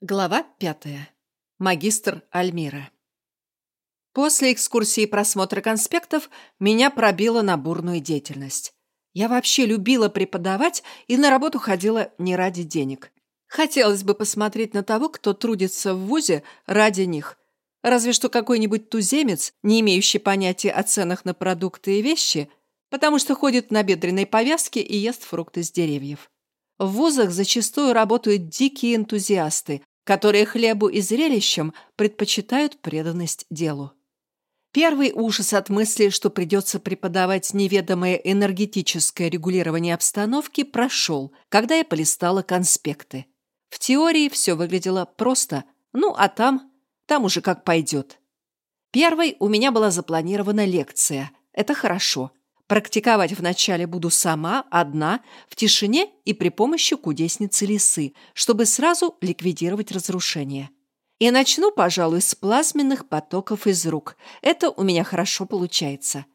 Глава пятая. Магистр Альмира. После экскурсии и просмотра конспектов меня пробило на бурную деятельность. Я вообще любила преподавать и на работу ходила не ради денег. Хотелось бы посмотреть на того, кто трудится в ВУЗе ради них. Разве что какой-нибудь туземец, не имеющий понятия о ценах на продукты и вещи, потому что ходит на бедренной повязке и ест фрукты с деревьев. В вузах зачастую работают дикие энтузиасты, которые хлебу и зрелищам предпочитают преданность делу. Первый ужас от мысли, что придется преподавать неведомое энергетическое регулирование обстановки, прошел, когда я полистала конспекты. В теории все выглядело просто, ну а там, там уже как пойдет. Первой у меня была запланирована лекция. Это хорошо. Практиковать вначале буду сама, одна, в тишине и при помощи кудесницы лисы, чтобы сразу ликвидировать разрушение. И начну, пожалуй, с плазменных потоков из рук. Это у меня хорошо получается.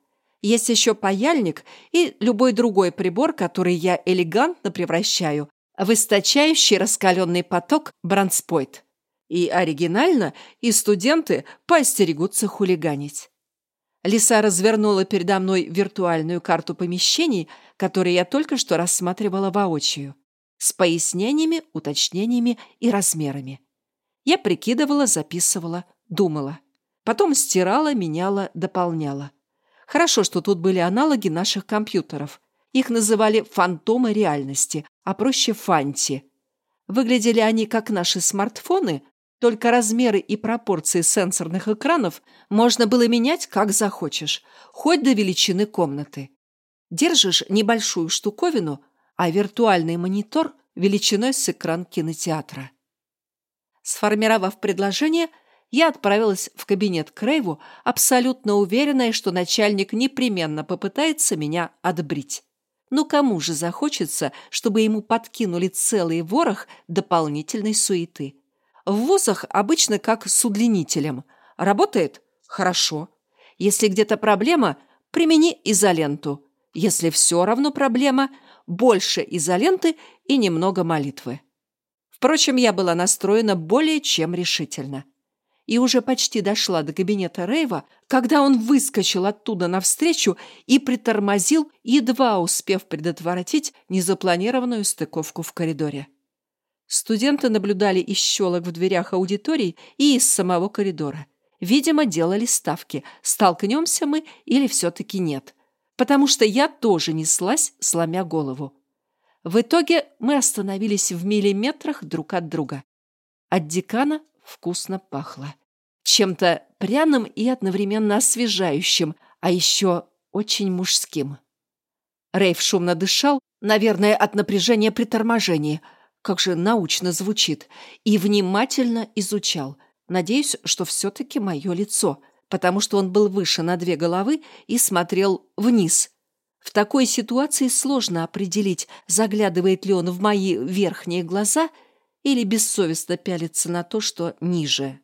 Есть еще паяльник и любой другой прибор, который я элегантно превращаю в источающий раскаленный поток бронспойт. И оригинально, и студенты поостерегутся хулиганить. Лиса развернула передо мной виртуальную карту помещений, которые я только что рассматривала воочию, с пояснениями, уточнениями и размерами. Я прикидывала, записывала, думала. Потом стирала, меняла, дополняла. Хорошо, что тут были аналоги наших компьютеров. Их называли «фантомы реальности», а проще «фанти». Выглядели они как наши смартфоны, только размеры и пропорции сенсорных экранов можно было менять как захочешь, хоть до величины комнаты. Держишь небольшую штуковину, а виртуальный монитор величиной с экран кинотеатра. Сформировав предложение, я отправилась в кабинет Крейву, абсолютно уверенная, что начальник непременно попытается меня отбрить. Ну кому же захочется, чтобы ему подкинули целый ворох дополнительной суеты? В вузах обычно как с удлинителем. Работает? Хорошо. Если где-то проблема, примени изоленту. Если все равно проблема, больше изоленты и немного молитвы. Впрочем, я была настроена более чем решительно. И уже почти дошла до кабинета Рейва, когда он выскочил оттуда навстречу и притормозил, едва успев предотвратить незапланированную стыковку в коридоре. Студенты наблюдали из щелок в дверях аудиторий и из самого коридора. Видимо, делали ставки, столкнемся мы или все-таки нет. Потому что я тоже неслась, сломя голову. В итоге мы остановились в миллиметрах друг от друга. От декана вкусно пахло. Чем-то пряным и одновременно освежающим, а еще очень мужским. Рейв шумно дышал, наверное, от напряжения при торможении – как же научно звучит, и внимательно изучал. Надеюсь, что все-таки мое лицо, потому что он был выше на две головы и смотрел вниз. В такой ситуации сложно определить, заглядывает ли он в мои верхние глаза или бессовестно пялится на то, что ниже.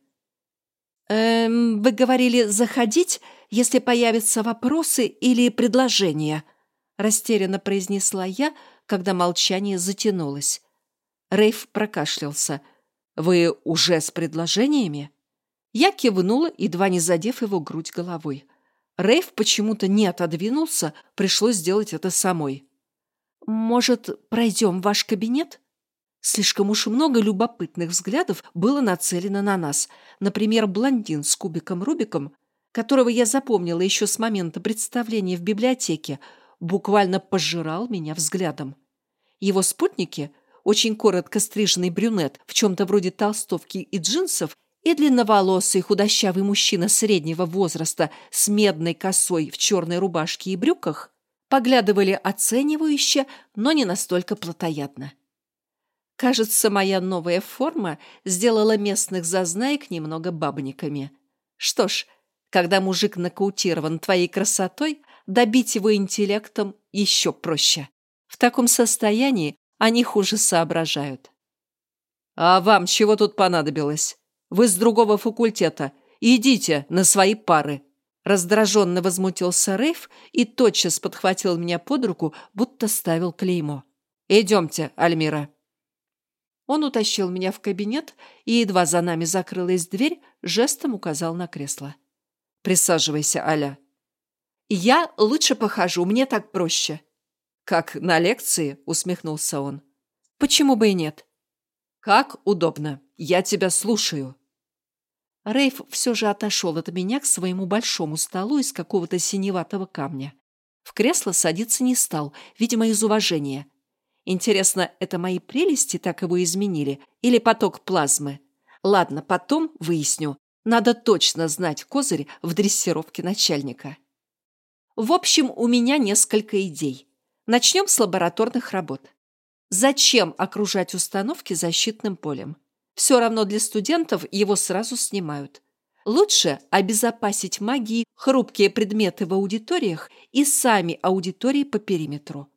«Эм, вы говорили заходить, если появятся вопросы или предложения», растерянно произнесла я, когда молчание затянулось. Рейф прокашлялся. «Вы уже с предложениями?» Я кивнула, едва не задев его грудь головой. Рейф почему-то не отодвинулся, пришлось сделать это самой. «Может, пройдем в ваш кабинет?» Слишком уж много любопытных взглядов было нацелено на нас. Например, блондин с кубиком Рубиком, которого я запомнила еще с момента представления в библиотеке, буквально пожирал меня взглядом. Его спутники очень коротко стриженный брюнет в чем-то вроде толстовки и джинсов и длинноволосый худощавый мужчина среднего возраста с медной косой в черной рубашке и брюках поглядывали оценивающе, но не настолько плотоядно. Кажется, моя новая форма сделала местных зазнаек немного бабниками. Что ж, когда мужик нокаутирован твоей красотой, добить его интеллектом еще проще. В таком состоянии они хуже соображают. «А вам чего тут понадобилось? Вы с другого факультета. Идите на свои пары!» Раздраженно возмутился Рейф и тотчас подхватил меня под руку, будто ставил клеймо. «Идемте, Альмира». Он утащил меня в кабинет и, едва за нами закрылась дверь, жестом указал на кресло. «Присаживайся, Аля». «Я лучше похожу, мне так проще». «Как на лекции?» — усмехнулся он. «Почему бы и нет?» «Как удобно. Я тебя слушаю». Рейф все же отошел от меня к своему большому столу из какого-то синеватого камня. В кресло садиться не стал, видимо, из уважения. Интересно, это мои прелести так его изменили или поток плазмы? Ладно, потом выясню. Надо точно знать козырь в дрессировке начальника. В общем, у меня несколько идей. Начнем с лабораторных работ. Зачем окружать установки защитным полем? Все равно для студентов его сразу снимают. Лучше обезопасить магией хрупкие предметы в аудиториях и сами аудитории по периметру.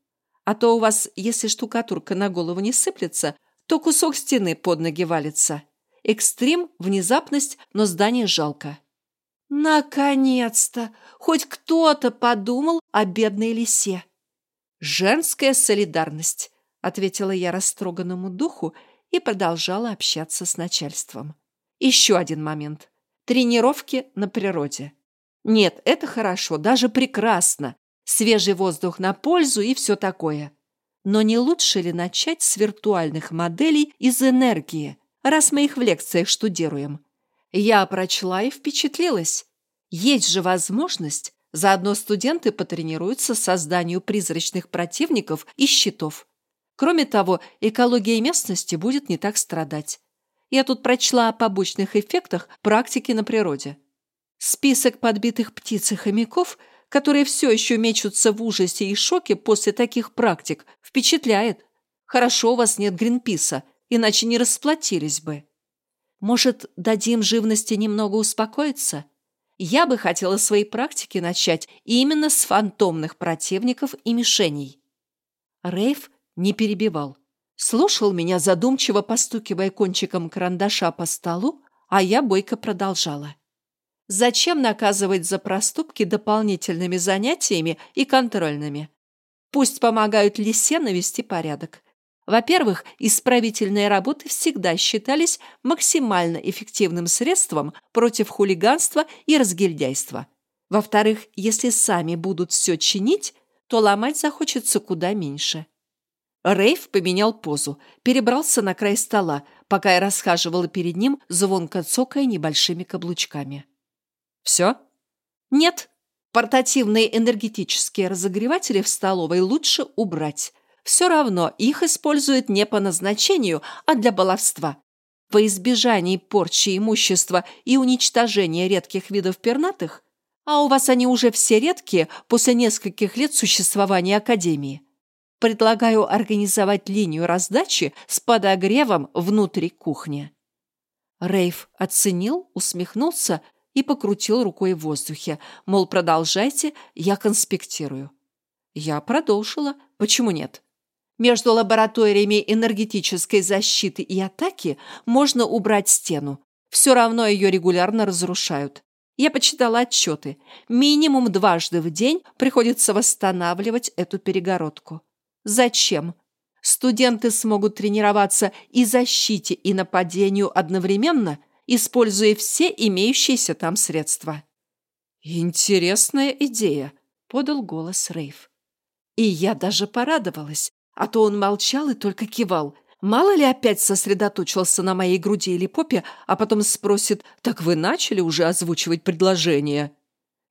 А то у вас, если штукатурка на голову не сыплется, то кусок стены под ноги валится. Экстрим, внезапность, но здание жалко. Наконец-то! Хоть кто-то подумал о бедной лисе. Женская солидарность, ответила я растроганному духу и продолжала общаться с начальством. Еще один момент. Тренировки на природе. Нет, это хорошо, даже прекрасно. Свежий воздух на пользу и все такое. Но не лучше ли начать с виртуальных моделей из энергии, раз мы их в лекциях штудируем? Я прочла и впечатлилась. Есть же возможность, заодно студенты потренируются созданию призрачных противников и щитов. Кроме того, экология местности будет не так страдать. Я тут прочла о побочных эффектах практики на природе. Список подбитых птиц и хомяков – которые все еще мечутся в ужасе и шоке после таких практик, впечатляет. Хорошо у вас нет Гринписа, иначе не расплатились бы. Может, дадим живности немного успокоиться? Я бы хотела свои практики начать именно с фантомных противников и мишеней. Рейв не перебивал. Слушал меня, задумчиво постукивая кончиком карандаша по столу, а я бойко продолжала. Зачем наказывать за проступки дополнительными занятиями и контрольными? Пусть помогают лисе навести порядок. Во-первых, исправительные работы всегда считались максимально эффективным средством против хулиганства и разгильдяйства. Во-вторых, если сами будут все чинить, то ломать захочется куда меньше. Рейв поменял позу, перебрался на край стола, пока я расхаживала перед ним, звонко цокая небольшими каблучками. Все? Нет. Портативные энергетические разогреватели в столовой лучше убрать. Все равно их используют не по назначению, а для баловства. Во избежании порчи имущества и уничтожения редких видов пернатых, а у вас они уже все редкие после нескольких лет существования Академии, предлагаю организовать линию раздачи с подогревом внутри кухни. Рейв оценил, усмехнулся и покрутил рукой в воздухе, мол, продолжайте, я конспектирую. Я продолжила. Почему нет? Между лабораториями энергетической защиты и атаки можно убрать стену. Все равно ее регулярно разрушают. Я почитала отчеты. Минимум дважды в день приходится восстанавливать эту перегородку. Зачем? Студенты смогут тренироваться и защите, и нападению одновременно – используя все имеющиеся там средства. «Интересная идея», — подал голос Рейв. И я даже порадовалась, а то он молчал и только кивал. Мало ли опять сосредоточился на моей груди или попе, а потом спросит, «Так вы начали уже озвучивать предложение?»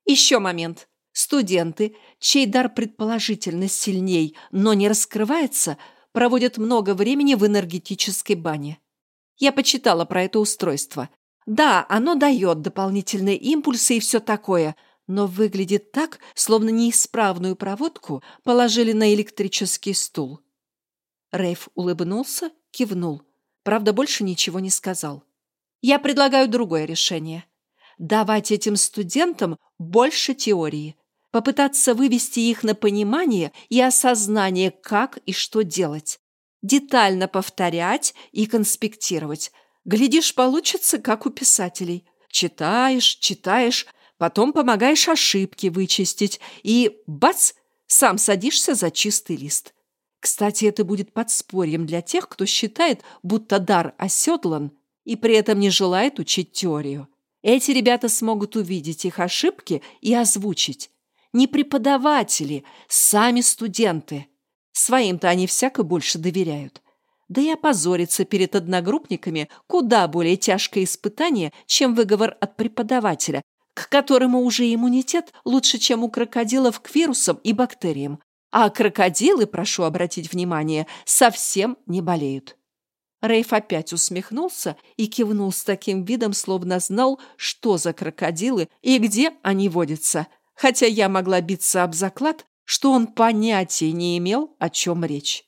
Еще момент. Студенты, чей дар предположительно сильней, но не раскрывается, проводят много времени в энергетической бане. Я почитала про это устройство. Да, оно дает дополнительные импульсы и все такое, но выглядит так, словно неисправную проводку положили на электрический стул. Рейф улыбнулся, кивнул. Правда, больше ничего не сказал. Я предлагаю другое решение. Давать этим студентам больше теории. Попытаться вывести их на понимание и осознание, как и что делать детально повторять и конспектировать. Глядишь, получится, как у писателей. Читаешь, читаешь, потом помогаешь ошибки вычистить и, бац, сам садишься за чистый лист. Кстати, это будет подспорьем для тех, кто считает, будто дар оседлан и при этом не желает учить теорию. Эти ребята смогут увидеть их ошибки и озвучить. Не преподаватели, сами студенты. Своим-то они всяко больше доверяют. Да и опозориться перед одногруппниками куда более тяжкое испытание, чем выговор от преподавателя, к которому уже иммунитет лучше, чем у крокодилов к вирусам и бактериям. А крокодилы, прошу обратить внимание, совсем не болеют. Рейф опять усмехнулся и кивнул с таким видом, словно знал, что за крокодилы и где они водятся, хотя я могла биться об заклад, что он понятия не имел, о чем речь.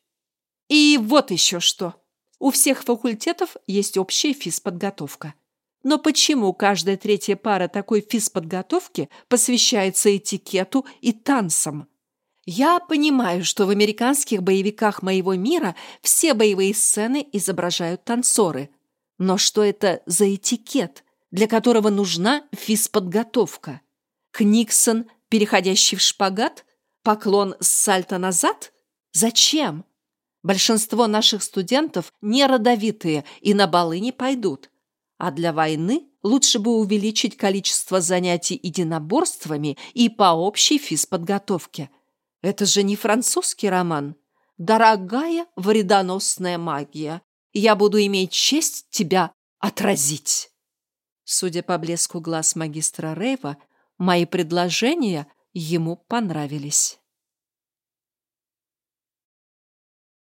И вот еще что. У всех факультетов есть общая физподготовка. Но почему каждая третья пара такой физподготовки посвящается этикету и танцам? Я понимаю, что в американских боевиках моего мира все боевые сцены изображают танцоры. Но что это за этикет, для которого нужна физподготовка? Книксон, переходящий в шпагат? Поклон с сальто назад? Зачем? Большинство наших студентов не родовитые и на балы не пойдут. А для войны лучше бы увеличить количество занятий единоборствами и по общей физподготовке – это же не французский роман. Дорогая вредоносная магия, я буду иметь честь тебя отразить. Судя по блеску глаз магистра Рейва, мои предложения ему понравились.